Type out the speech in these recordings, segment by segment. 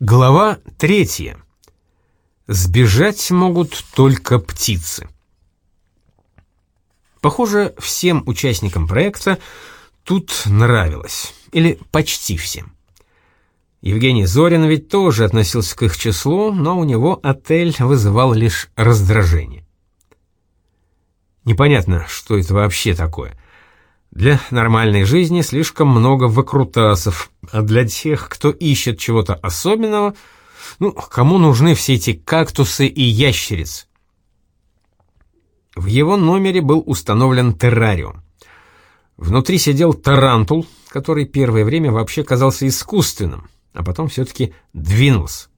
Глава третья. Сбежать могут только птицы. Похоже, всем участникам проекта тут нравилось. Или почти всем. Евгений Зорин ведь тоже относился к их числу, но у него отель вызывал лишь раздражение. Непонятно, что это вообще такое — для нормальной жизни слишком много выкрутасов, а для тех, кто ищет чего-то особенного, ну, кому нужны все эти кактусы и ящериц? В его номере был установлен террариум. Внутри сидел тарантул, который первое время вообще казался искусственным, а потом все-таки двинулся.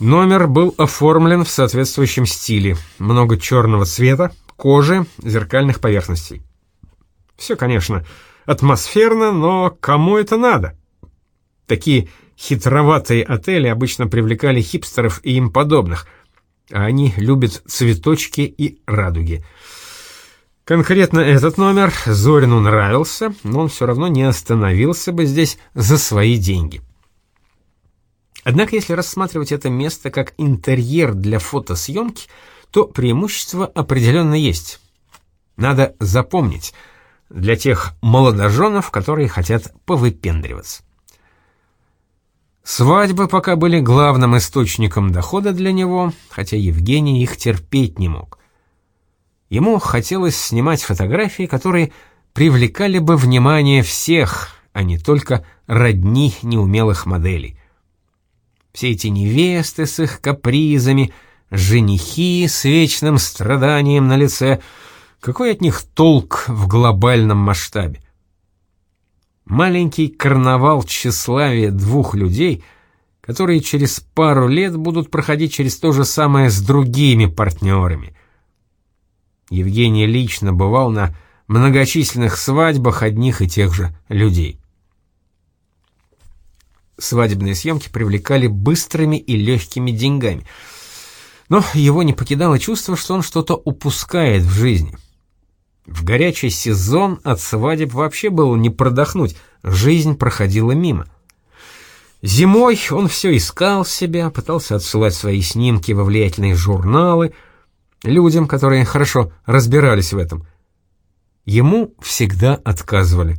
Номер был оформлен в соответствующем стиле. Много черного цвета, кожи, зеркальных поверхностей. Все, конечно, атмосферно, но кому это надо? Такие хитроватые отели обычно привлекали хипстеров и им подобных, а они любят цветочки и радуги. Конкретно этот номер Зорину нравился, но он все равно не остановился бы здесь за свои деньги. Однако, если рассматривать это место как интерьер для фотосъемки, то преимущество определенно есть. Надо запомнить — для тех молодоженов, которые хотят повыпендриваться. Свадьбы пока были главным источником дохода для него, хотя Евгений их терпеть не мог. Ему хотелось снимать фотографии, которые привлекали бы внимание всех, а не только родни неумелых моделей. Все эти невесты с их капризами, женихи с вечным страданием на лице — какой от них толк в глобальном масштабе? Маленький карнавал тщеславия двух людей, которые через пару лет будут проходить через то же самое с другими партнерами. Евгений лично бывал на многочисленных свадьбах одних и тех же людей. Свадебные съемки привлекали быстрыми и легкими деньгами, но его не покидало чувство, что он что-то упускает в жизни — в горячий сезон от свадеб вообще было не продохнуть, жизнь проходила мимо. Зимой он все искал себя, пытался отсылать свои снимки во влиятельные журналы, людям, которые хорошо разбирались в этом. Ему всегда отказывали.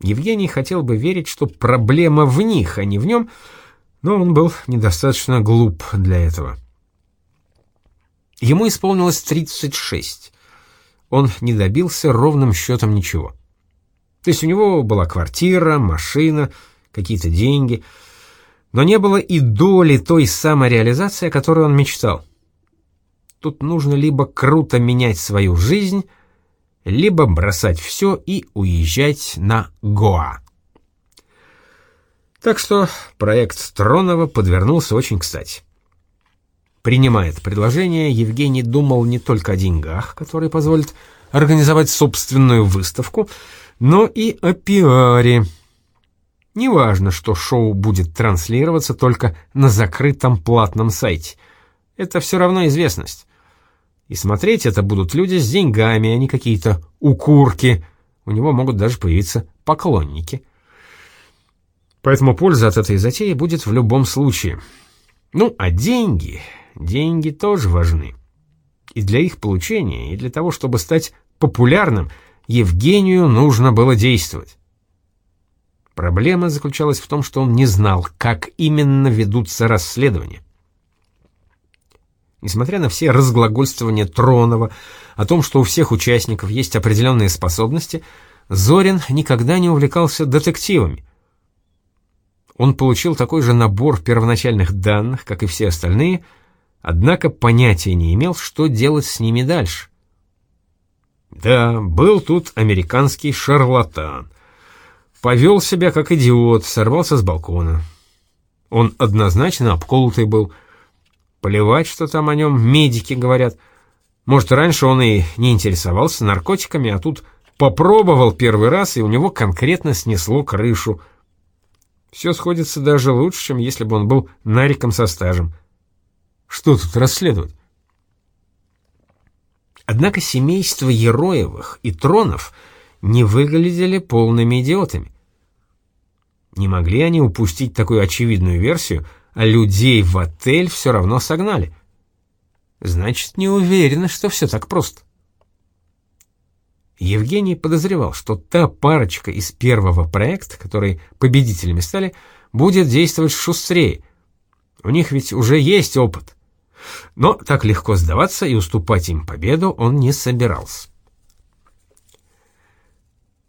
Евгений хотел бы верить, что проблема в них, а не в нем, но он был недостаточно глуп для этого. Ему исполнилось 36 он не добился ровным счетом ничего. То есть у него была квартира, машина, какие-то деньги, но не было и доли той самореализации, о которой он мечтал. Тут нужно либо круто менять свою жизнь, либо бросать все и уезжать на Гоа. Так что проект Тронова подвернулся очень кстати. Принимая это предложение, Евгений думал не только о деньгах, которые позволят организовать собственную выставку, но и о пиаре. Неважно, что шоу будет транслироваться только на закрытом платном сайте. Это все равно известность. И смотреть это будут люди с деньгами, а не какие-то укурки. У него могут даже появиться поклонники. Поэтому польза от этой затеи будет в любом случае. Ну, а деньги деньги тоже важны. И для их получения, и для того, чтобы стать популярным, Евгению нужно было действовать. Проблема заключалась в том, что он не знал, как именно ведутся расследования. Несмотря на все разглагольствования Тронова о том, что у всех участников есть определенные способности, Зорин никогда не увлекался детективами. Он получил такой же набор первоначальных данных, как и все остальные — однако понятия не имел, что делать с ними дальше. Да, был тут американский шарлатан. Повел себя как идиот, сорвался с балкона. Он однозначно обколотый был. Плевать, что там о нем медики говорят. Может, раньше он и не интересовался наркотиками, а тут попробовал первый раз, и у него конкретно снесло крышу. Все сходится даже лучше, чем если бы он был нариком со стажем. Что тут расследовать? Однако семейство Ероевых и Тронов не выглядели полными идиотами. Не могли они упустить такую очевидную версию, а людей в отель все равно согнали. Значит, не уверены, что все так просто. Евгений подозревал, что та парочка из первого проекта, которые победителями стали, будет действовать шустрее. У них ведь уже есть опыт. Но так легко сдаваться и уступать им победу он не собирался.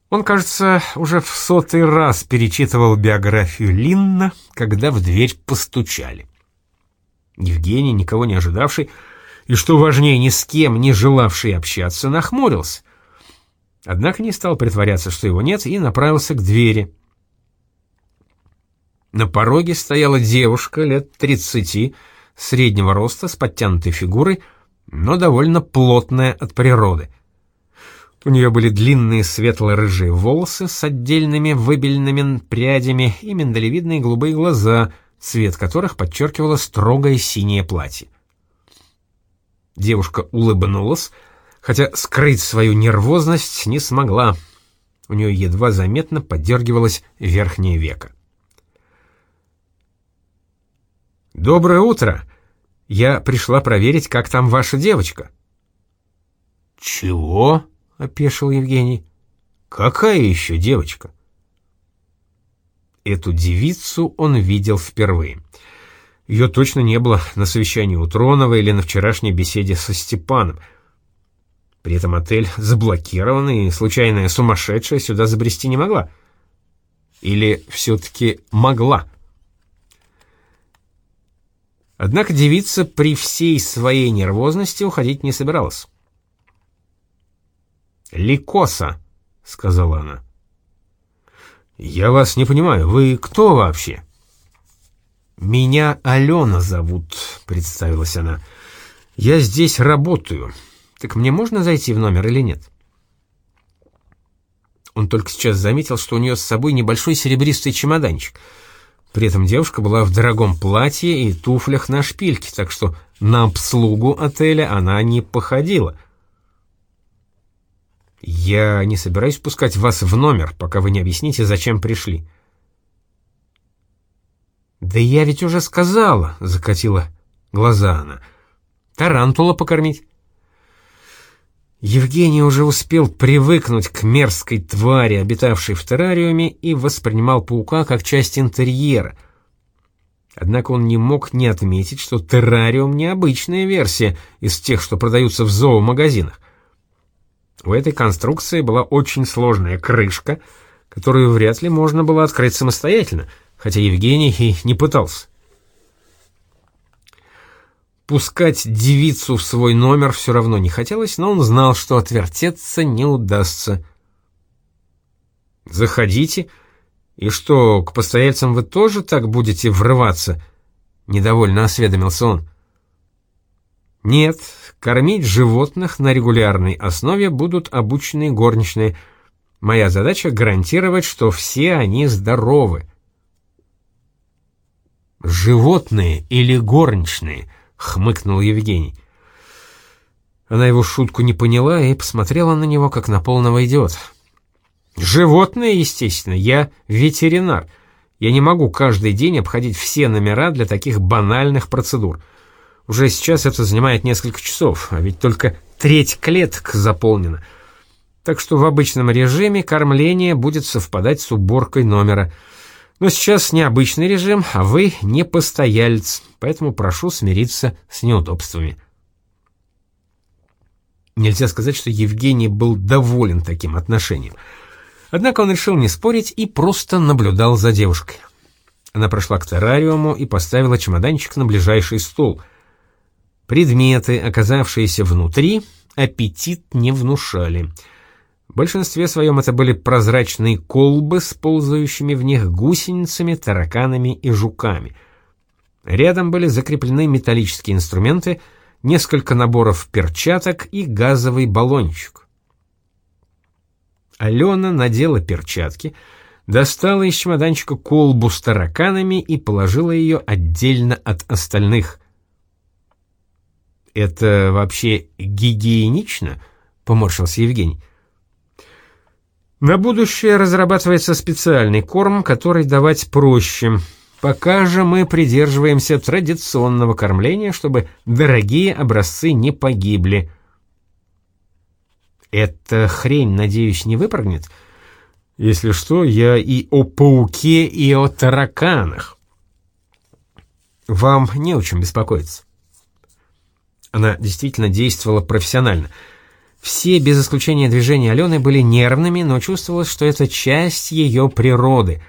Он, кажется, уже в сотый раз перечитывал биографию Линна, когда в дверь постучали. Евгений, никого не ожидавший, и, что важнее, ни с кем не желавший общаться, нахмурился. Однако не стал притворяться, что его нет, и направился к двери. На пороге стояла девушка лет тридцати, среднего роста, с подтянутой фигурой, но довольно плотная от природы. У нее были длинные светло-рыжие волосы с отдельными выбеленными прядями и миндалевидные голубые глаза, цвет которых подчеркивало строгое синее платье. Девушка улыбнулась, хотя скрыть свою нервозность не смогла. У нее едва заметно подергивалось верхнее веко. «Доброе утро! Я пришла проверить, как там ваша девочка». «Чего?» — опешил Евгений. «Какая еще девочка?» Эту девицу он видел впервые. Ее точно не было на совещании у Тронова или на вчерашней беседе со Степаном. При этом отель заблокирован, и случайная сумасшедшая сюда забрести не могла. Или все-таки могла? Однако девица при всей своей нервозности уходить не собиралась. «Ликоса», — сказала она. «Я вас не понимаю, вы кто вообще?» «Меня Алена зовут», — представилась она. «Я здесь работаю. Так мне можно зайти в номер или нет?» Он только сейчас заметил, что у нее с собой небольшой серебристый чемоданчик. При этом девушка была в дорогом платье и туфлях на шпильке, так что на обслугу отеля она не походила. «Я не собираюсь пускать вас в номер, пока вы не объясните, зачем пришли». «Да я ведь уже сказала», — закатила глаза она. «Тарантула покормить». Евгений уже успел привыкнуть к мерзкой твари, обитавшей в террариуме, и воспринимал паука как часть интерьера. Однако он не мог не отметить, что террариум — необычная версия из тех, что продаются в зоомагазинах. У этой конструкции была очень сложная крышка, которую вряд ли можно было открыть самостоятельно, хотя Евгений и не пытался. Пускать девицу в свой номер все равно не хотелось, но он знал, что отвертеться не удастся. «Заходите. И что, к постояльцам вы тоже так будете врываться?» — недовольно осведомился он. «Нет, Кормить животных на регулярной основе будут обученные горничные. Моя задача — гарантировать, что все они здоровы. «Животные или горничные?» — хмыкнул Евгений. Она его шутку не поняла и посмотрела на него, как на полного идиота. «Животные, естественно. Я ветеринар. Я не могу каждый день обходить все номера для таких банальных процедур». Уже сейчас это занимает несколько часов, а ведь только треть клеток заполнена. Так что в обычном режиме кормление будет совпадать с уборкой номера. Но сейчас необычный режим, а вы не постоялец, поэтому прошу смириться с неудобствами. Нельзя сказать, что Евгений был доволен таким отношением. Однако он решил не спорить и просто наблюдал за девушкой. Она прошла к террариуму и поставила чемоданчик на ближайший стул — Предметы, оказавшиеся внутри, аппетит не внушали. В большинстве своем это были прозрачные колбы с ползающими в них гусеницами, тараканами и жуками. Рядом были закреплены металлические инструменты, несколько наборов перчаток и газовый баллончик. Алена надела перчатки, достала из чемоданчика колбу с тараканами и положила ее отдельно от остальных. «Это вообще гигиенично?» — поморщился Евгений. На будущее разрабатывается специальный корм, который давать проще. Пока же мы придерживаемся традиционного кормления, чтобы дорогие образцы не погибли. Эта хрень, надеюсь, не выпрыгнет? Если что, я и о пауке, и о тараканах. Вам не о чем беспокоиться. Она действительно действовала профессионально — все, без исключения движения Алены, были нервными, но чувствовалось, что это часть ее природы.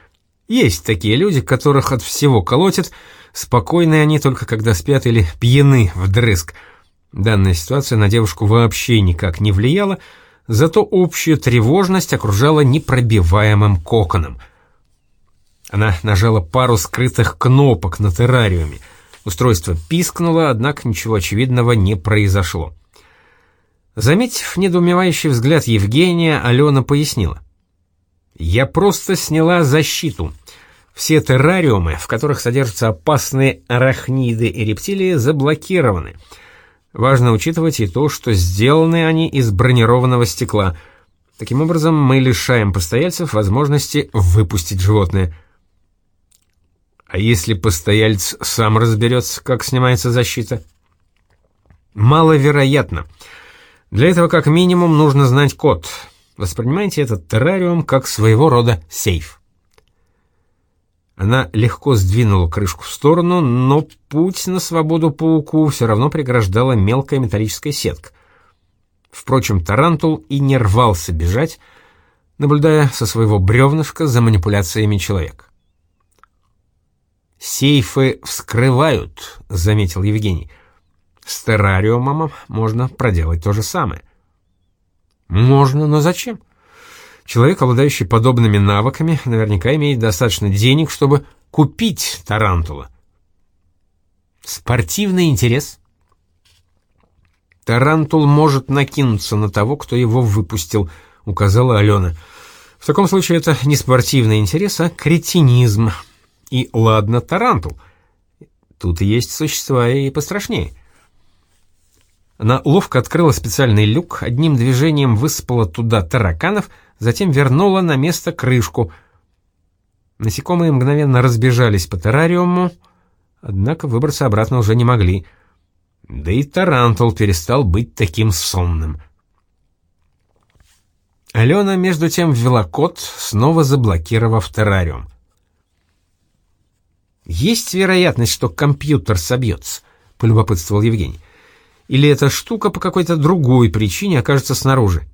Есть такие люди, которых от всего колотят, спокойные они только когда спят или пьяны вдрызг. Данная ситуация на девушку вообще никак не влияла, зато общую тревожность окружала непробиваемым коконом. Она нажала пару скрытых кнопок на террариуме. Устройство пискнуло, однако ничего очевидного не произошло. Заметив недоумевающий взгляд Евгения, Алена пояснила. «Я просто сняла защиту. Все террариумы, в которых содержатся опасные арахниды и рептилии, заблокированы. Важно учитывать и то, что сделаны они из бронированного стекла. Таким образом, мы лишаем постояльцев возможности выпустить животное». «А если постояльц сам разберется, как снимается защита?» «Маловероятно». Для этого как минимум нужно знать код. Воспринимайте этот террариум как своего рода сейф. Она легко сдвинула крышку в сторону, но путь на свободу пауку все равно преграждала мелкая металлическая сетка. Впрочем, тарантул и не рвался бежать, наблюдая со своего бревнышка за манипуляциями человека. «Сейфы вскрывают», — заметил Евгений. С террариумом можно проделать то же самое. Можно, но зачем? Человек, обладающий подобными навыками, наверняка имеет достаточно денег, чтобы купить тарантула. Спортивный интерес. Тарантул может накинуться на того, кто его выпустил, указала Алена. В таком случае это не спортивный интерес, а кретинизм. И ладно, тарантул. Тут есть существа и пострашнее. Она ловко открыла специальный люк, одним движением высыпала туда тараканов, затем вернула на место крышку. Насекомые мгновенно разбежались по террариуму, однако выбраться обратно уже не могли. Да и тарантул перестал быть таким сонным. Алена, между тем, ввела код, снова заблокировав террариум. «Есть вероятность, что компьютер собьется?» — полюбопытствовал Евгений или эта штука по какой-то другой причине окажется снаружи.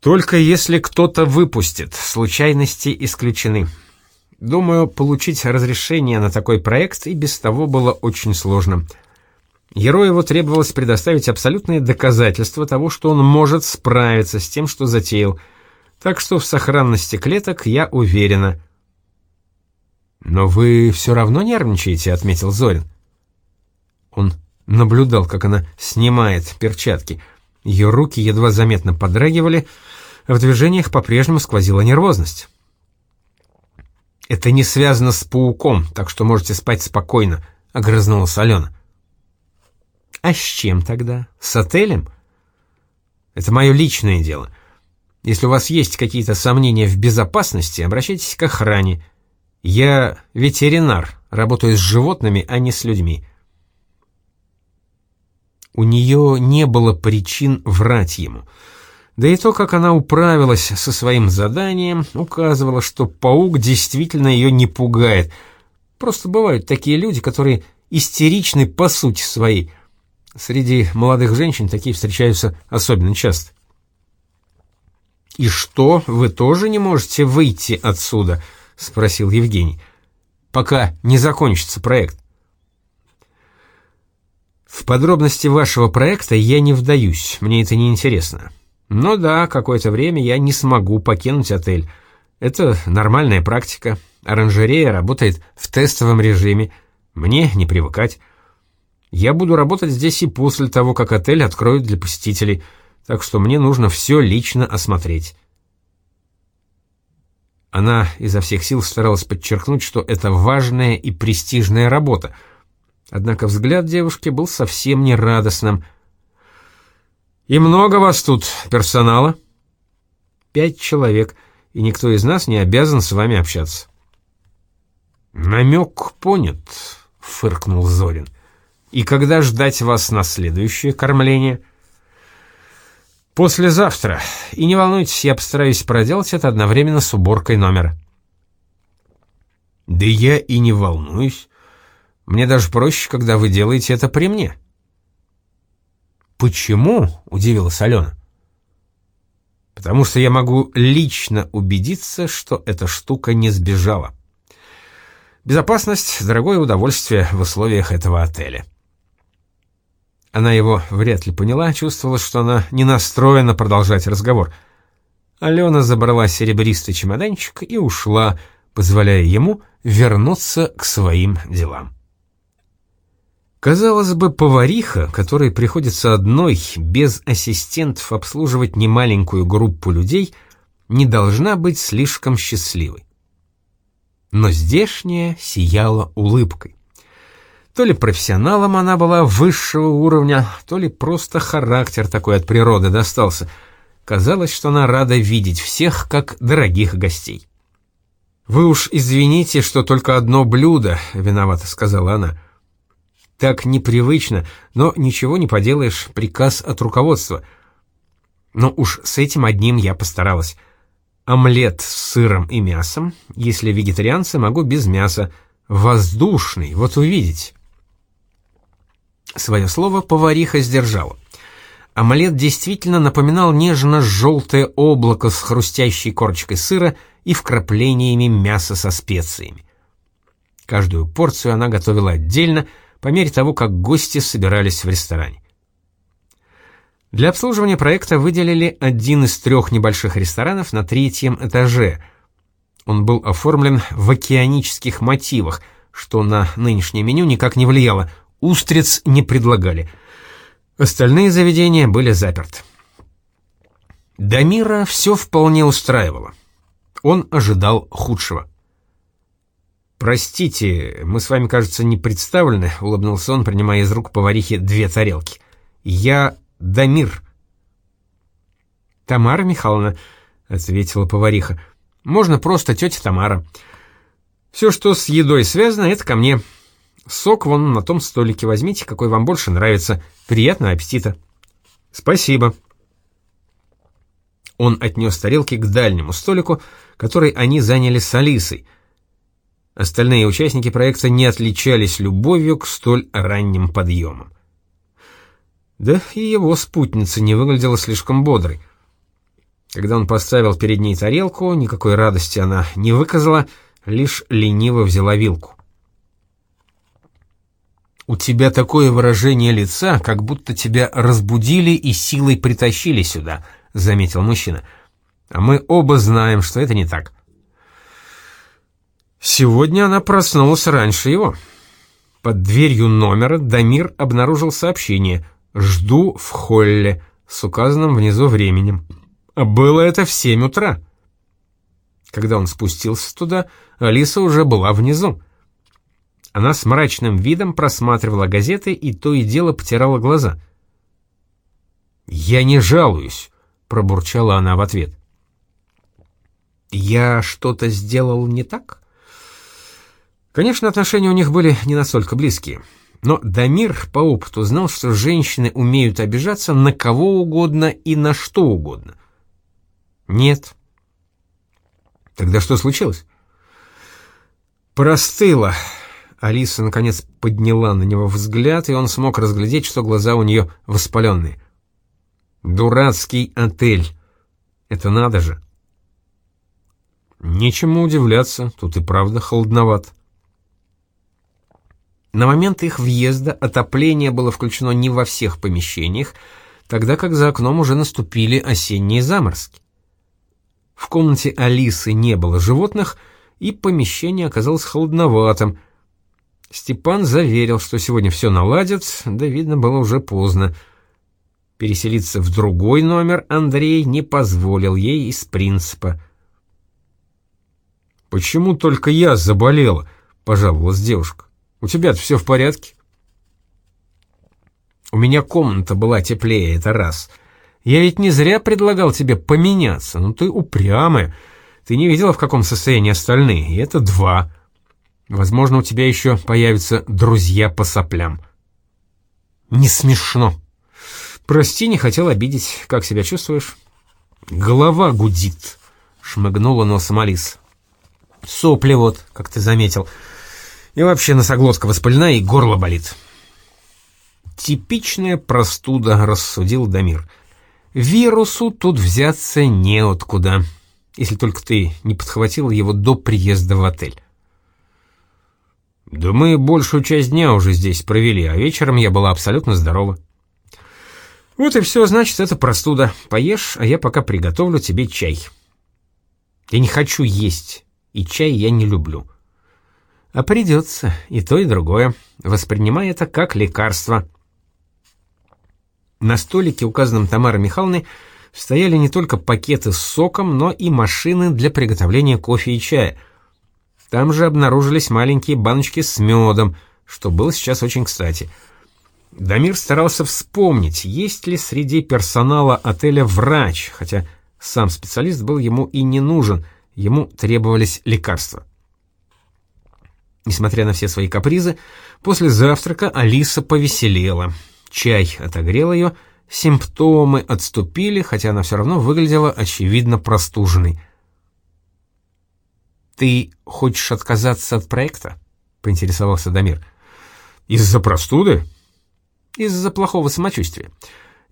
Только если кто-то выпустит, случайности исключены. Думаю, получить разрешение на такой проект и без того было очень сложно. Герою требовалось предоставить абсолютные доказательства того, что он может справиться с тем, что затеял, так что в сохранности клеток я уверена. «Но вы все равно нервничаете», — отметил Зорин. Он наблюдал, как она снимает перчатки. Ее руки едва заметно подрагивали, в движениях по-прежнему сквозила нервозность. «Это не связано с пауком, так что можете спать спокойно», — огрызнулась Алена. «А с чем тогда? С отелем?» «Это мое личное дело. Если у вас есть какие-то сомнения в безопасности, обращайтесь к охране. Я ветеринар, работаю с животными, а не с людьми». У нее не было причин врать ему. Да и то, как она управилась со своим заданием, указывало, что паук действительно ее не пугает. Просто бывают такие люди, которые истеричны по сути своей. Среди молодых женщин такие встречаются особенно часто. «И что, вы тоже не можете выйти отсюда?» — спросил Евгений. «Пока не закончится проект». В подробности вашего проекта я не вдаюсь, мне это не интересно. Но да, какое-то время я не смогу покинуть отель. Это нормальная практика. Оранжерея работает в тестовом режиме. Мне не привыкать. Я буду работать здесь и после того, как отель откроют для посетителей, так что мне нужно все лично осмотреть. Она изо всех сил старалась подчеркнуть, что это важная и престижная работа — Однако взгляд девушки был совсем не радостным. «И много вас тут персонала?» пять человек, и никто из нас не обязан с вами общаться». «Намек понят», — фыркнул Зорин. «И когда ждать вас на следующее кормление?» «Послезавтра. И не волнуйтесь, я постараюсь проделать это одновременно с уборкой номера». «Да я и не волнуюсь. Мне даже проще, когда вы делаете это при мне». «Почему?» — удивилась Алена. «Потому что я могу лично убедиться, что эта штука не сбежала. Безопасность — дорогое удовольствие в условиях этого отеля». Она его вряд ли поняла, чувствовала, что она не настроена продолжать разговор. Алена забрала серебристый чемоданчик и ушла, позволяя ему вернуться к своим делам. Казалось бы, повариха, которой приходится одной, без ассистентов обслуживать немаленькую группу людей, не должна быть слишком счастливой. Но здешняя сияла улыбкой. То ли профессионалом она была высшего уровня, то ли просто характер такой от природы достался. Казалось, что она рада видеть всех как дорогих гостей. «Вы уж извините, что только одно блюдо», — виновата сказала она. «Так непривычно, но ничего не поделаешь, приказ от руководства. Но уж с этим одним я постаралась. Омлет с сыром и мясом, если вегетарианцы, могу без мяса. Воздушный, вот увидите». Свое слово повариха сдержала. Омлет действительно напоминал нежно-желтое облако с хрустящей корочкой сыра и вкраплениями мяса со специями. Каждую порцию она готовила отдельно, по мере того, как гости собирались в ресторане. Для обслуживания проекта выделили один из трех небольших ресторанов на третьем этаже. Он был оформлен в океанических мотивах, что на нынешнее меню никак не влияло, устриц не предлагали. Остальные заведения были заперты. Дамира все вполне устраивало. Он ожидал худшего. «Простите, мы с вами, кажется, не представлены», — улыбнулся он, принимая из рук поварихи две тарелки. «Я Дамир». «Тамара Михайловна», — ответила повариха. «Можно просто тетя Тамара. Все, что с едой связано, это ко мне. Сок вон на том столике возьмите, какой вам больше нравится. Приятного аппетита. Спасибо. Он отнес тарелки к дальнему столику, который они заняли с Алисой. Остальные участники проекта не отличались любовью к столь ранним подъемам. Да и его спутница не выглядела слишком бодрой. Когда он поставил перед ней тарелку, никакой радости она не выказала, лишь лениво взяла вилку. «У тебя такое выражение лица, как будто тебя разбудили и силой притащили сюда», — заметил мужчина. «А мы оба знаем, что это не так». Сегодня она проснулась раньше его. Под дверью номера Дамир обнаружил сообщение «Жду в холле» с указанным внизу временем. Было это в семь утра. Когда он спустился туда, Алиса уже была внизу. Она с мрачным видом просматривала газеты и то и дело потирала глаза. «Я не жалуюсь», — пробурчала она в ответ. «Я что-то сделал не так?» Конечно, отношения у них были не настолько близкие. Но Дамир по опыту знал, что женщины умеют обижаться на кого угодно и на что угодно. Нет. Тогда что случилось? Простыла, Алиса, наконец, подняла на него взгляд, и он смог разглядеть, что глаза у нее воспаленные. «Дурацкий отель! Это надо же!» Нечему удивляться, тут и правда холодноват. На момент их въезда отопление было включено не во всех помещениях, тогда как за окном уже наступили осенние заморозки. В комнате Алисы не было животных, и помещение оказалось холодноватым, Степан заверил, что сегодня все наладят, да, видно, было уже поздно. Переселиться в другой номер Андрей не позволил ей из принципа. «Почему только я заболела?» — пожаловалась девушка. «У тебя-то все в порядке?» «У меня комната была теплее, это раз. Я ведь не зря предлагал тебе поменяться, но ты упрямая. Ты не видела, в каком состоянии остальные, и это два. Возможно, у тебя еще появятся друзья по соплям». «Не смешно», «Прости, не хотел обидеть. Как себя чувствуешь?» «Голова гудит», — шмыгнула носом Алис. «Сопли вот, как ты заметил. И вообще носоглотка воспалена, и горло болит». «Типичная простуда», — рассудил Дамир. «Вирусу тут взяться неоткуда, если только ты не подхватил его до приезда в отель». «Да мы большую часть дня уже здесь провели, а вечером я была абсолютно здорова». «Вот и все, значит, это простуда. Поешь, а я пока приготовлю тебе чай». «Я не хочу есть, и чай я не люблю». «А придется, и то, и другое. Воспринимай это как лекарство». На столике, указанном Тамарой Михайловной, стояли не только пакеты с соком, но и машины для приготовления кофе и чая. Там же обнаружились маленькие баночки с медом, что было сейчас очень кстати — Дамир старался вспомнить, есть ли среди персонала отеля врач, хотя сам специалист был ему и не нужен, ему требовались лекарства. Несмотря на все свои капризы, после завтрака Алиса повеселела. Чай отогрел ее, симптомы отступили, хотя она все равно выглядела очевидно простуженной. «Ты хочешь отказаться от проекта?» — поинтересовался Дамир. «Из-за простуды?» из-за плохого самочувствия.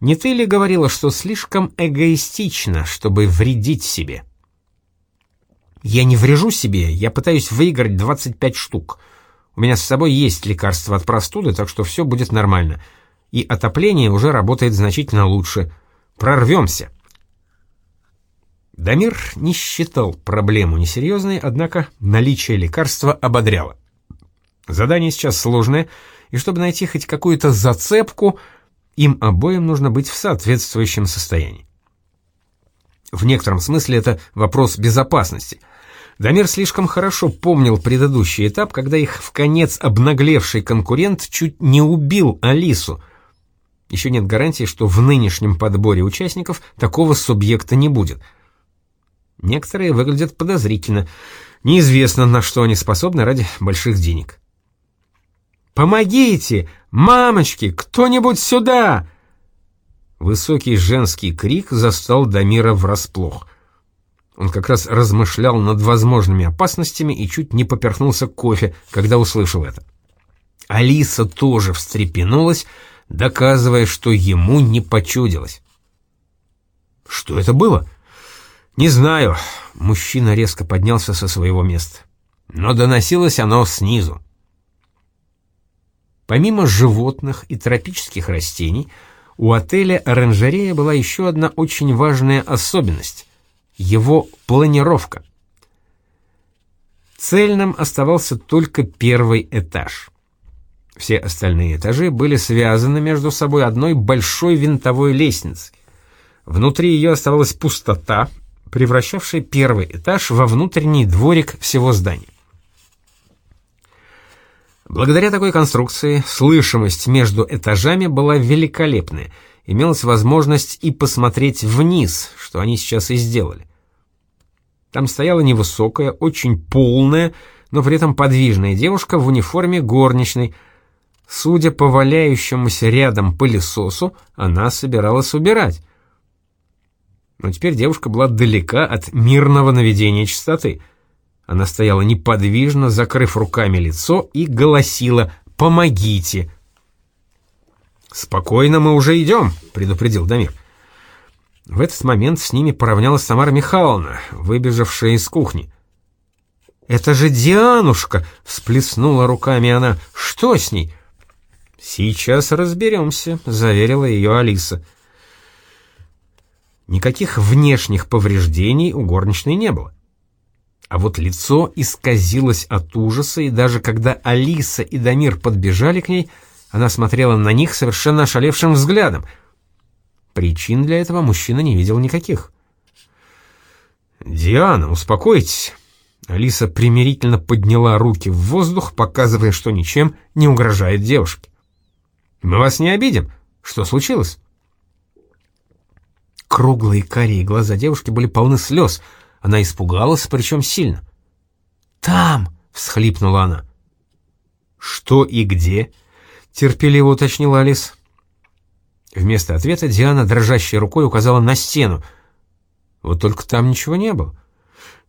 Не ты ли говорила, что слишком эгоистично, чтобы вредить себе? Я не врежу себе, я пытаюсь выиграть 25 штук. У меня с собой есть лекарство от простуды, так что все будет нормально. И отопление уже работает значительно лучше. Прорвемся. Дамир не считал проблему несерьезной, однако наличие лекарства ободряло. Задание сейчас сложное — и чтобы найти хоть какую-то зацепку, им обоим нужно быть в соответствующем состоянии. В некотором смысле это вопрос безопасности. Дамир слишком хорошо помнил предыдущий этап, когда их в конец обнаглевший конкурент чуть не убил Алису. Еще нет гарантии, что в нынешнем подборе участников такого субъекта не будет. Некоторые выглядят подозрительно. Неизвестно, на что они способны ради больших денег. «Помогите! Мамочки! Кто-нибудь сюда!» Высокий женский крик застал Дамира врасплох. Он как раз размышлял над возможными опасностями и чуть не поперхнулся кофе, когда услышал это. Алиса тоже встрепенулась, доказывая, что ему не почудилось. «Что это было?» «Не знаю». Мужчина резко поднялся со своего места. Но доносилось оно снизу. Помимо животных и тропических растений, у отеля «Оранжерея» была еще одна очень важная особенность — его планировка. Цельным оставался только первый этаж. Все остальные этажи были связаны между собой одной большой винтовой лестницей. Внутри ее оставалась пустота, превращавшая первый этаж во внутренний дворик всего здания. Благодаря такой конструкции слышимость между этажами была великолепная, имелась возможность и посмотреть вниз, что они сейчас и сделали. Там стояла невысокая, очень полная, но при этом подвижная девушка в униформе горничной. Судя по валяющемуся рядом пылесосу, она собиралась убирать. Но теперь девушка была далека от мирного наведения чистоты — она стояла неподвижно, закрыв руками лицо, и голосила «Помогите!». «Спокойно, мы уже идем», — предупредил Дамир. В этот момент с ними поравнялась Тамара Михайловна, выбежавшая из кухни. «Это же Дианушка!» — всплеснула руками она. «Что с ней?» «Сейчас разберемся», — заверила ее Алиса. Никаких внешних повреждений у горничной не было. А вот лицо исказилось от ужаса, и даже когда Алиса и Дамир подбежали к ней, она смотрела на них совершенно ошалевшим взглядом. Причин для этого мужчина не видел никаких. «Диана, успокойтесь!» Алиса примирительно подняла руки в воздух, показывая, что ничем не угрожает девушке. «Мы вас не обидим. Что случилось?» Круглые карие глаза девушки были полны слез. Она испугалась, причем сильно. «Там!» — всхлипнула она. «Что и где?» — терпеливо уточнила Алис. Вместо ответа Диана дрожащей рукой указала на стену. Вот только там ничего не было.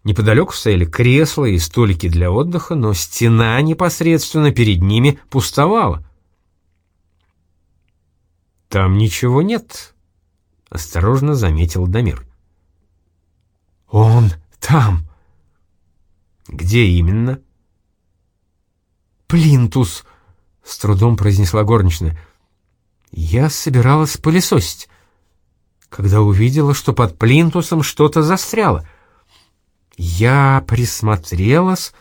Неподалеку стояли кресла и столики для отдыха, но стена непосредственно перед ними пустовала. «Там ничего нет», — осторожно заметил Дамир. «Он там». «Где именно?» «Плинтус», — с трудом произнесла горничная. «Я собиралась пылесосить, когда увидела, что под плинтусом что-то застряло». Я присмотрелась,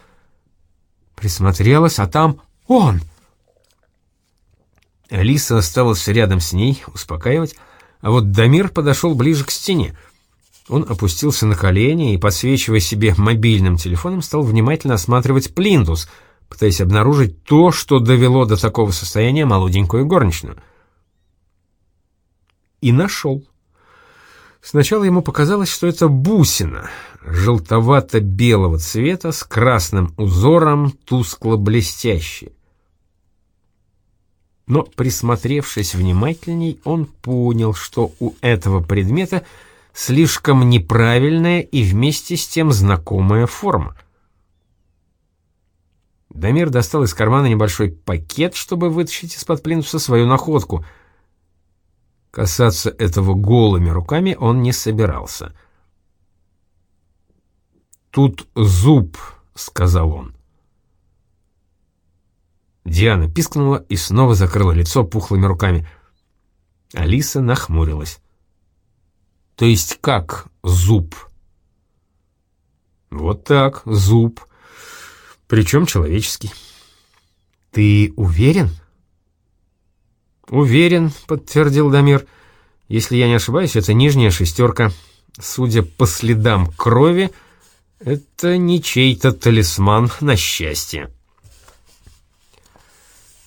присмотрелась, а там он. Алиса осталась рядом с ней, успокаивать, а вот Дамир подошел ближе к стене. Он опустился на колени и, подсвечивая себе мобильным телефоном, стал внимательно осматривать плинтус, пытаясь обнаружить то, что довело до такого состояния молоденькую горничную. И нашел. Сначала ему показалось, что это бусина, желтовато-белого цвета с красным узором, тускло-блестящий. Но, присмотревшись внимательней, он понял, что у этого предмета слишком неправильная и вместе с тем знакомая форма. Дамир достал из кармана небольшой пакет, чтобы вытащить из-под плинтуса свою находку — Касаться этого голыми руками он не собирался. «Тут зуб», — сказал он. Диана пискнула и снова закрыла лицо пухлыми руками. Алиса нахмурилась. «То есть как зуб?» «Вот так, зуб. Причем человеческий». «Ты уверен?» «Уверен», — подтвердил Дамир. «Если я не ошибаюсь, это нижняя шестерка. Судя по следам крови, это не чей-то талисман на счастье».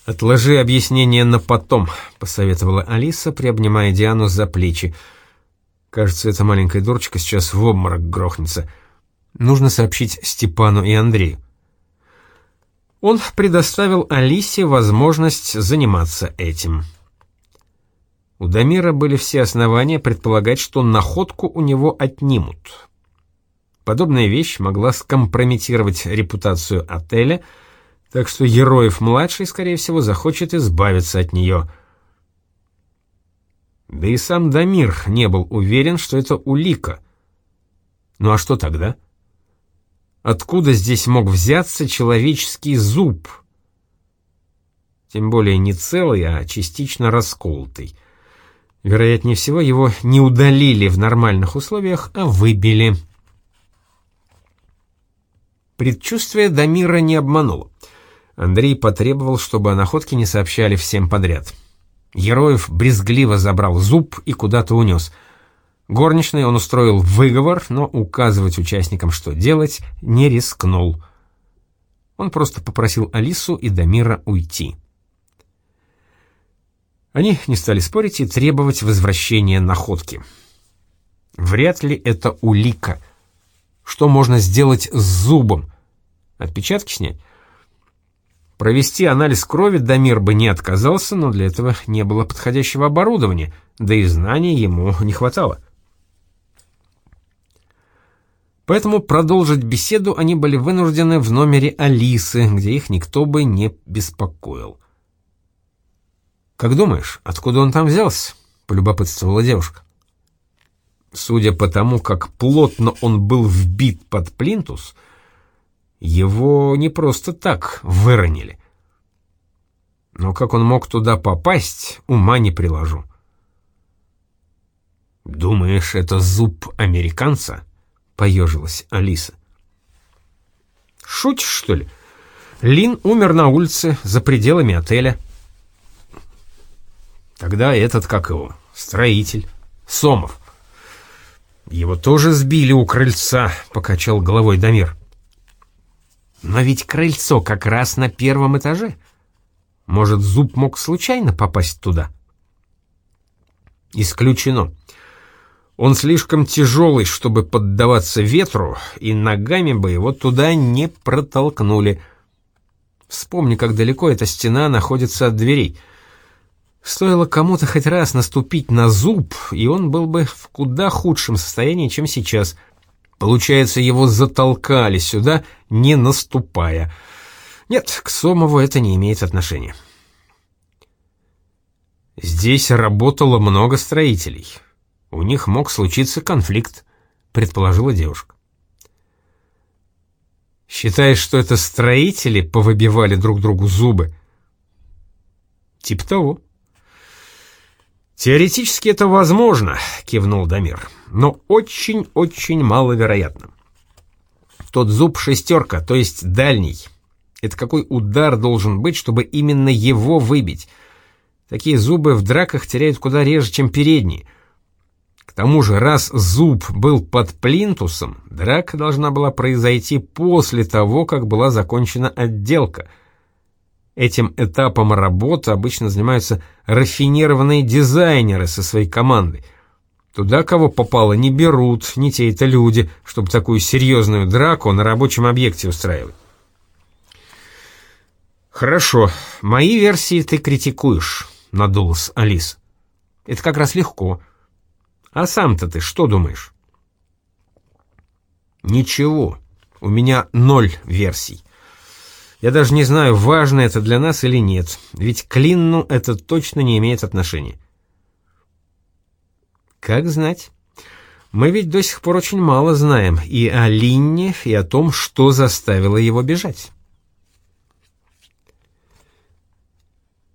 «Отложи объяснение на потом», — посоветовала Алиса, приобнимая Диану за плечи. «Кажется, эта маленькая дурочка сейчас в обморок грохнется. Нужно сообщить Степану и Андрею». Он предоставил Алисе возможность заниматься этим. У Дамира были все основания предполагать, что находку у него отнимут. Подобная вещь могла скомпрометировать репутацию отеля, так что Героев-младший, скорее всего, захочет избавиться от нее. Да и сам Дамир не был уверен, что это улика. Ну а что тогда? — Откуда здесь мог взяться человеческий зуб? Тем более не целый, а частично расколотый. Вероятнее всего, его не удалили в нормальных условиях, а выбили. Предчувствие Дамира не обмануло. Андрей потребовал, чтобы о находке не сообщали всем подряд. Героев брезгливо забрал зуб и куда-то унес — Горничной он устроил выговор, но указывать участникам, что делать, не рискнул. Он просто попросил Алису и Дамира уйти. Они не стали спорить и требовать возвращения находки. Вряд ли это улика. Что можно сделать с зубом? Отпечатки снять? Провести анализ крови Дамир бы не отказался, но для этого не было подходящего оборудования, да и знаний ему не хватало. Поэтому продолжить беседу они были вынуждены в номере Алисы, где их никто бы не беспокоил. «Как думаешь, откуда он там взялся?» — полюбопытствовала девушка. Судя по тому, как плотно он был вбит под плинтус, его не просто так выронили. Но как он мог туда попасть, ума не приложу. «Думаешь, это зуб американца?» Поежилась Алиса. «Шутишь, что ли? Лин умер на улице, за пределами отеля». Тогда этот, как его, строитель, Сомов. Его тоже сбили у крыльца, покачал головой Дамир. Но ведь крыльцо как раз на первом этаже. Может, зуб мог случайно попасть туда? Исключено. Он слишком тяжелый, чтобы поддаваться ветру, и ногами бы его туда не протолкнули. Вспомни, как далеко эта стена находится от дверей. Стоило кому-то хоть раз наступить на зуб, и он был бы в куда худшем состоянии, чем сейчас. Получается, его затолкали сюда, не наступая. Нет, к Сомову это не имеет отношения. Здесь работало много строителей. У них мог случиться конфликт, предположила девушка. Считаешь, что это строители повыбивали друг другу зубы? Тип того. Теоретически это возможно, кивнул Дамир, но очень-очень маловероятно. Тот зуб шестерка, то есть дальний. Это какой удар должен быть, чтобы именно его выбить? Такие зубы в драках теряют куда реже, чем передние — тому же, раз зуб был под плинтусом, драка должна была произойти после того, как была закончена отделка. Этим этапом работы обычно занимаются рафинированные дизайнеры со своей командой. Туда, кого попало, не берут, не те-то люди, чтобы такую серьезную драку на рабочем объекте устраивать. «Хорошо, мои версии ты критикуешь», — надулась Алис. «Это как раз легко». А сам-то ты что думаешь? Ничего. У меня ноль версий. Я даже не знаю, важно это для нас или нет, ведь к Линну это точно не имеет отношения. Как знать? Мы ведь до сих пор очень мало знаем и о Линне, и о том, что заставило его бежать.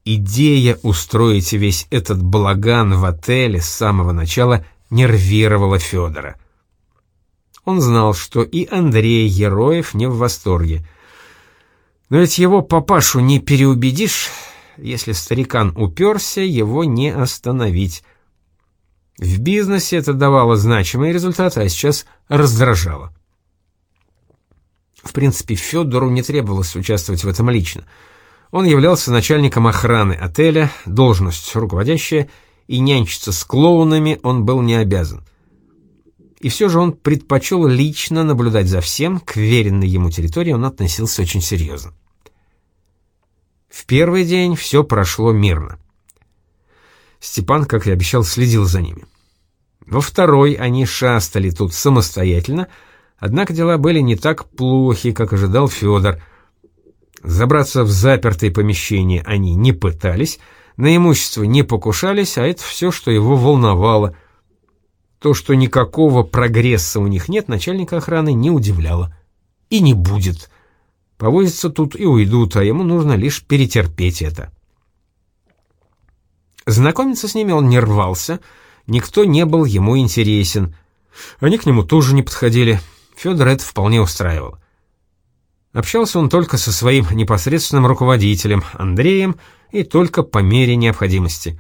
Идея устроить весь этот балаган в отеле с самого начала нервировала Федора. Он знал, что и Андрей Героев не в восторге. Но ведь его папашу не переубедишь, если старикан уперся, его не остановить. В бизнесе это давало значимые результаты, а сейчас раздражало. В принципе, Федору не требовалось участвовать в этом лично — он являлся начальником охраны отеля, должность руководящая, и нянчиться с клоунами он был не обязан. И все же он предпочел лично наблюдать за всем, к веренной ему территории он относился очень серьезно. В первый день все прошло мирно. Степан, как и обещал, следил за ними. Во второй они шастали тут самостоятельно, однако дела были не так плохи, как ожидал Федор — Забраться в запертые помещения они не пытались, на имущество не покушались, а это все, что его волновало. То, что никакого прогресса у них нет, начальника охраны не удивляло. И не будет. Повозятся тут и уйдут, а ему нужно лишь перетерпеть это. Знакомиться с ними он не рвался, никто не был ему интересен. Они к нему тоже не подходили. Федор это вполне устраивал. Общался он только со своим непосредственным руководителем, Андреем, и только по мере необходимости.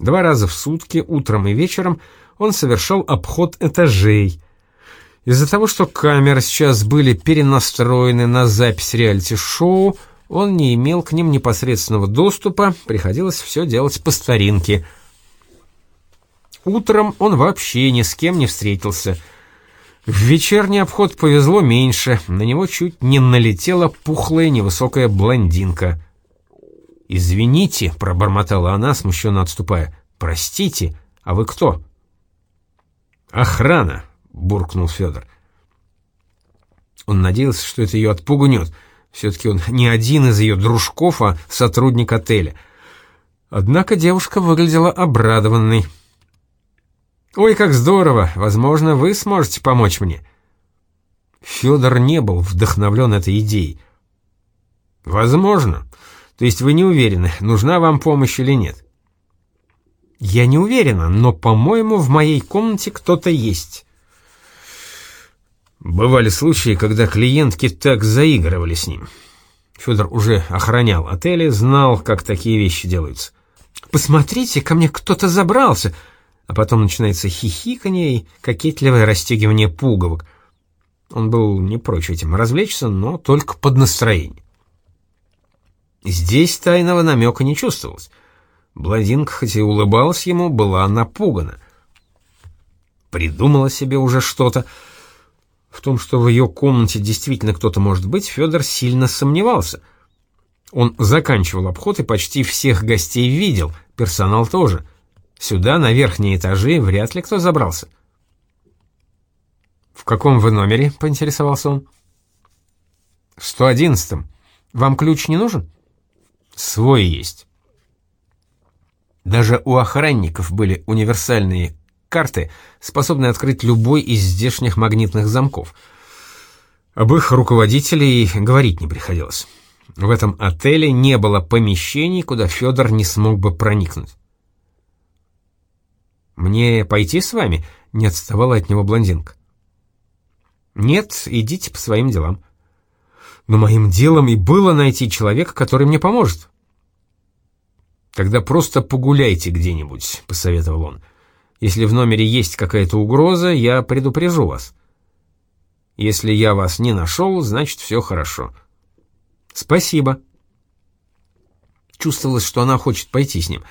Два раза в сутки, утром и вечером, он совершал обход этажей. Из-за того, что камеры сейчас были перенастроены на запись реалити-шоу, он не имел к ним непосредственного доступа, приходилось все делать по старинке. Утром он вообще ни с кем не встретился — в вечерний обход повезло меньше, на него чуть не налетела пухлая невысокая блондинка. «Извините», — пробормотала она, смущенно отступая, — «простите, а вы кто?» «Охрана», — буркнул Федор. Он надеялся, что это ее отпугнет. Все-таки он не один из ее дружков, а сотрудник отеля. Однако девушка выглядела обрадованной. «Ой, как здорово! Возможно, вы сможете помочь мне». Федор не был вдохновлен этой идеей. «Возможно. То есть вы не уверены, нужна вам помощь или нет?» «Я не уверена, но, по-моему, в моей комнате кто-то есть». Бывали случаи, когда клиентки так заигрывали с ним. Федор уже охранял отели, знал, как такие вещи делаются. «Посмотрите, ко мне кто-то забрался!» а потом начинается хихиканье и кокетливое расстегивание пуговок. Он был не прочь этим развлечься, но только под настроение. Здесь тайного намека не чувствовалось. Блондинка, хоть и улыбалась ему, была напугана. придумала себе уже что-то. В том, что в ее комнате действительно кто-то может быть, Федор сильно сомневался. Он заканчивал обход и почти всех гостей видел, персонал тоже. Сюда, на верхние этажи, вряд ли кто забрался. «В каком вы номере?» — поинтересовался он. «В 111-м. Вам ключ не нужен?» «Свой есть». Даже у охранников были универсальные карты, способные открыть любой из здешних магнитных замков. Об их руководителей говорить не приходилось. В этом отеле не было помещений, куда Федор не смог бы проникнуть. «Мне пойти с вами?» — не отставала от него блондинка. «Нет, идите по своим делам». «Но моим делом и было найти человека, который мне поможет». «Тогда просто погуляйте где-нибудь», — посоветовал он. «Если в номере есть какая-то угроза, я предупрежу вас. Если я вас не нашел, значит, все хорошо». «Спасибо». Чувствовалось, что она хочет пойти с ним.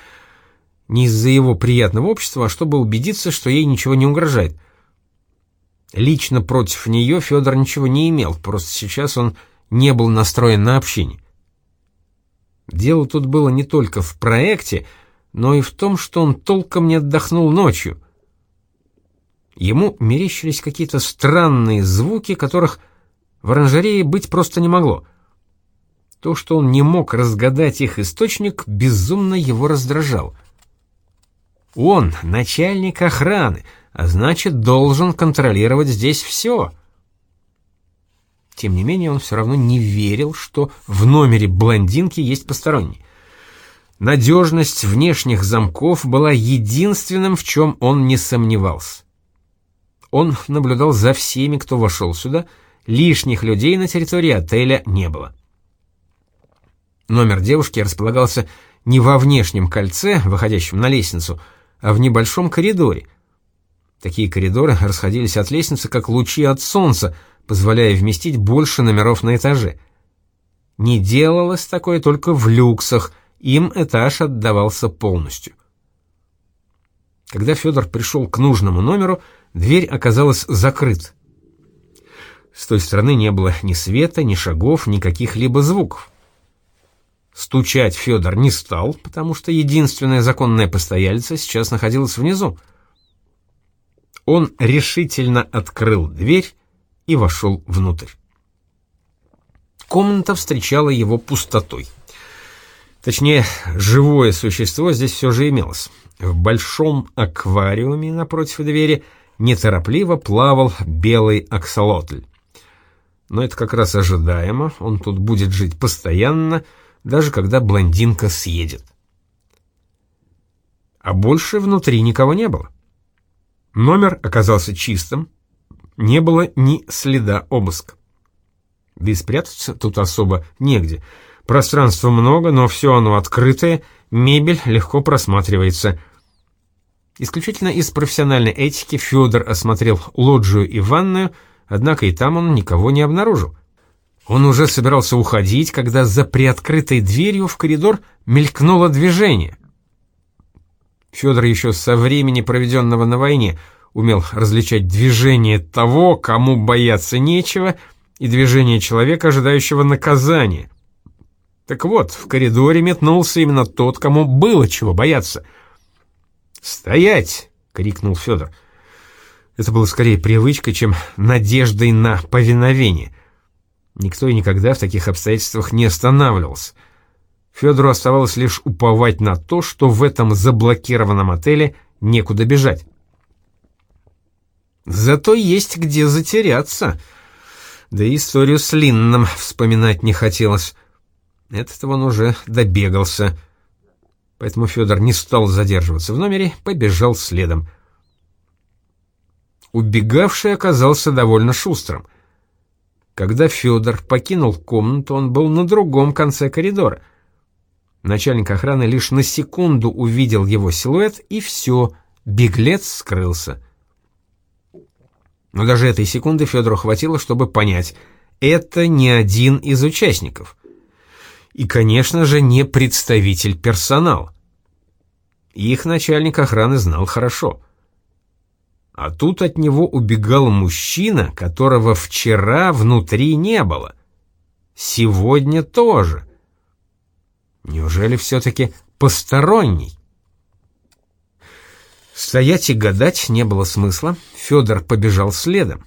Не из-за его приятного общества, а чтобы убедиться, что ей ничего не угрожает. Лично против нее Федор ничего не имел, просто сейчас он не был настроен на общение. Дело тут было не только в проекте, но и в том, что он толком не отдохнул ночью. Ему мерещились какие-то странные звуки, которых в оранжерее быть просто не могло. То, что он не мог разгадать их источник, безумно его раздражал. Он — начальник охраны, а значит, должен контролировать здесь все — тем не менее, он все равно не верил, что в номере блондинки есть посторонний. Надежность внешних замков была единственным, в чем он не сомневался. Он наблюдал за всеми, кто вошел сюда, лишних людей на территории отеля не было. Номер девушки располагался не во внешнем кольце, выходящем на лестницу, а в небольшом коридоре. Такие коридоры расходились от лестницы, как лучи от солнца — позволяя вместить больше номеров на этаже. Не делалось такое только в люксах, им этаж отдавался полностью. Когда Федор пришел к нужному номеру, дверь оказалась закрыта. С той стороны не было ни света, ни шагов, ни каких-либо звуков. Стучать Федор не стал, потому что единственная законная постояльца сейчас находилась внизу. Он решительно открыл дверь и вошел внутрь. Комната встречала его пустотой. Точнее, живое существо здесь все же имелось. В большом аквариуме напротив двери неторопливо плавал белый аксолотль. Но это как раз ожидаемо, он тут будет жить постоянно, даже когда блондинка съедет. А больше внутри никого не было. Номер оказался чистым, не было ни следа обыска. Да и спрятаться тут особо негде. Пространства много, но все оно открытое, мебель легко просматривается. Исключительно из профессиональной этики Федор осмотрел лоджию и ванную, однако и там он никого не обнаружил. Он уже собирался уходить, когда за приоткрытой дверью в коридор мелькнуло движение. Федор еще со времени, проведенного на войне, умел различать движение того, кому бояться нечего, и движение человека, ожидающего наказания. Так вот, в коридоре метнулся именно тот, кому было чего бояться. «Стоять!» — крикнул Федор. Это было скорее привычкой, чем надеждой на повиновение. Никто и никогда в таких обстоятельствах не останавливался. Федору оставалось лишь уповать на то, что в этом заблокированном отеле некуда бежать. Зато есть где затеряться. Да и историю с Линном вспоминать не хотелось. Этот он уже добегался. Поэтому Федор не стал задерживаться в номере, побежал следом. Убегавший оказался довольно шустрым. Когда Федор покинул комнату, он был на другом конце коридора. Начальник охраны лишь на секунду увидел его силуэт, и все, беглец скрылся. Но даже этой секунды Федору хватило, чтобы понять, это не один из участников. И, конечно же, не представитель персонала. Их начальник охраны знал хорошо. а тут от него убегал мужчина, которого вчера внутри не было. Сегодня тоже. Неужели все-таки посторонний? Стоять и гадать не было смысла, Федор побежал следом.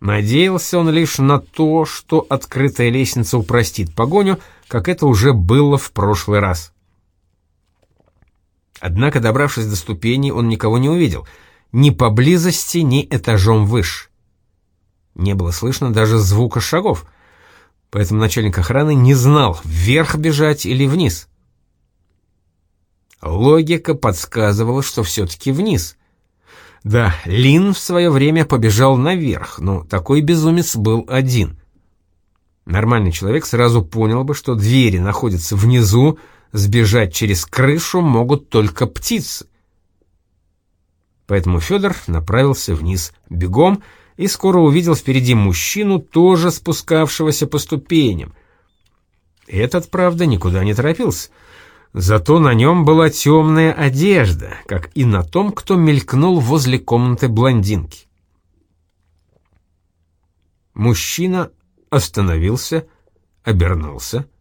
Надеялся он лишь на то, что открытая лестница упростит погоню, как это уже было в прошлый раз. Однако, добравшись до ступеней, он никого не увидел, ни поблизости, ни этажом выше. Не было слышно даже звука шагов, поэтому начальник охраны не знал, вверх бежать или вниз. Логика подсказывала, что все-таки вниз. Да, Лин в свое время побежал наверх, но такой безумец был один. Нормальный человек сразу понял бы, что двери находятся внизу, сбежать через крышу могут только птицы. Поэтому Федор направился вниз бегом и скоро увидел впереди мужчину, тоже спускавшегося по ступеням. Этот, правда, никуда не торопился. Зато на нем была темная одежда, как и на том, кто мелькнул возле комнаты блондинки. Мужчина остановился, обернулся —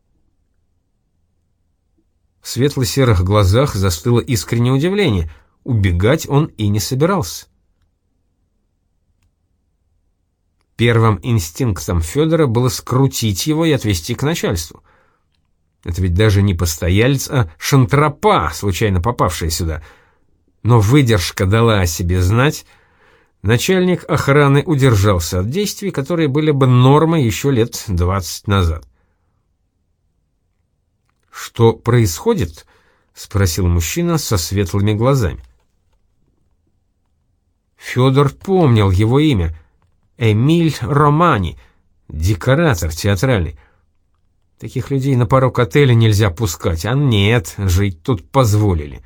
в светло-серых глазах застыло искреннее удивление. Убегать он и не собирался. Первым инстинктом Федора было скрутить его и отвести к начальству. Это ведь даже не постоялец, а шантропа, случайно попавшая сюда. Но выдержка дала о себе знать. Начальник охраны удержался от действий, которые были бы нормой еще лет двадцать назад. «Что происходит?» — спросил мужчина со светлыми глазами. Федор помнил его имя. Эмиль Романи, декоратор театральный. Таких людей на порог отеля нельзя пускать, а нет, жить тут позволили.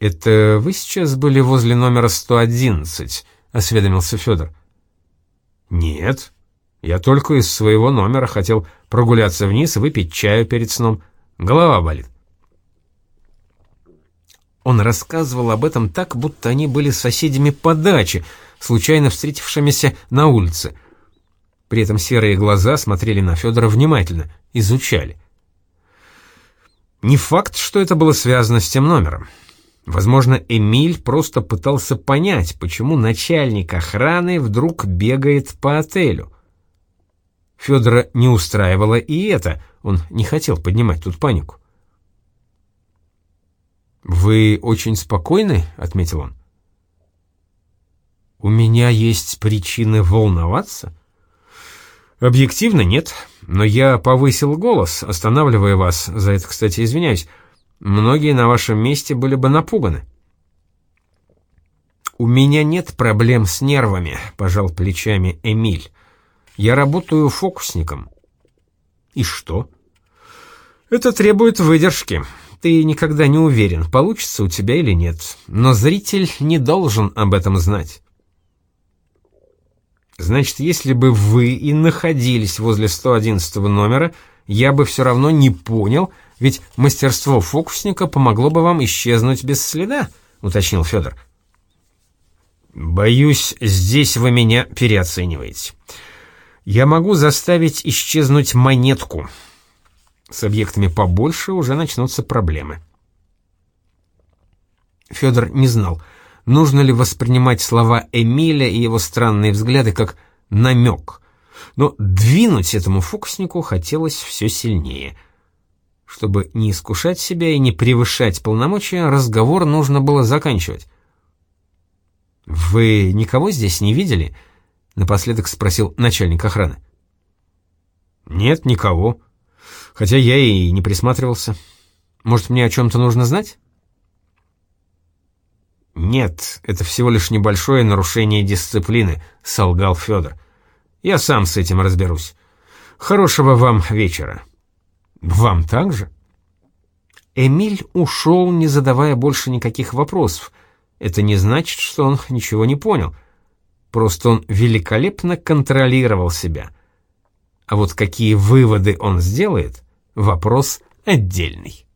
«Это вы сейчас были возле номера 111?» — осведомился Федор. «Нет, я только из своего номера хотел прогуляться вниз и выпить чаю перед сном. Голова болит. Он рассказывал об этом так, будто они были соседями по даче, случайно встретившимися на улице. При этом серые глаза смотрели на Федора внимательно, изучали. Не факт, что это было связано с тем номером. Возможно, Эмиль просто пытался понять, почему начальник охраны вдруг бегает по отелю. Федора не устраивало и это, он не хотел поднимать тут панику. «Вы очень спокойны?» — отметил он. «У меня есть причины волноваться?» «Объективно нет, но я повысил голос, останавливая вас, за это, кстати, извиняюсь. Многие на вашем месте были бы напуганы». «У меня нет проблем с нервами», — пожал плечами Эмиль. Я работаю фокусником. И что? Это требует выдержки. Ты никогда не уверен, получится у тебя или нет. Но зритель не должен об этом знать. Значит, если бы вы и находились возле 111 номера, я бы все равно не понял, ведь мастерство фокусника помогло бы вам исчезнуть без следа, уточнил Федор. Боюсь, здесь вы меня переоцениваете я могу заставить исчезнуть монетку. С объектами побольше уже начнутся проблемы. Федор не знал, нужно ли воспринимать слова Эмиля и его странные взгляды как намек. Но двинуть этому фокуснику хотелось все сильнее. Чтобы не искушать себя и не превышать полномочия, разговор нужно было заканчивать. «Вы никого здесь не видели?» — напоследок спросил начальник охраны. «Нет, никого. Хотя я и не присматривался. Может, мне о чем-то нужно знать?» «Нет, это всего лишь небольшое нарушение дисциплины», — солгал Федор. «Я сам с этим разберусь. Хорошего вам вечера». «Вам также?» Эмиль ушел, не задавая больше никаких вопросов. Это не значит, что он ничего не понял. Просто он великолепно контролировал себя. А вот какие выводы он сделает — вопрос отдельный.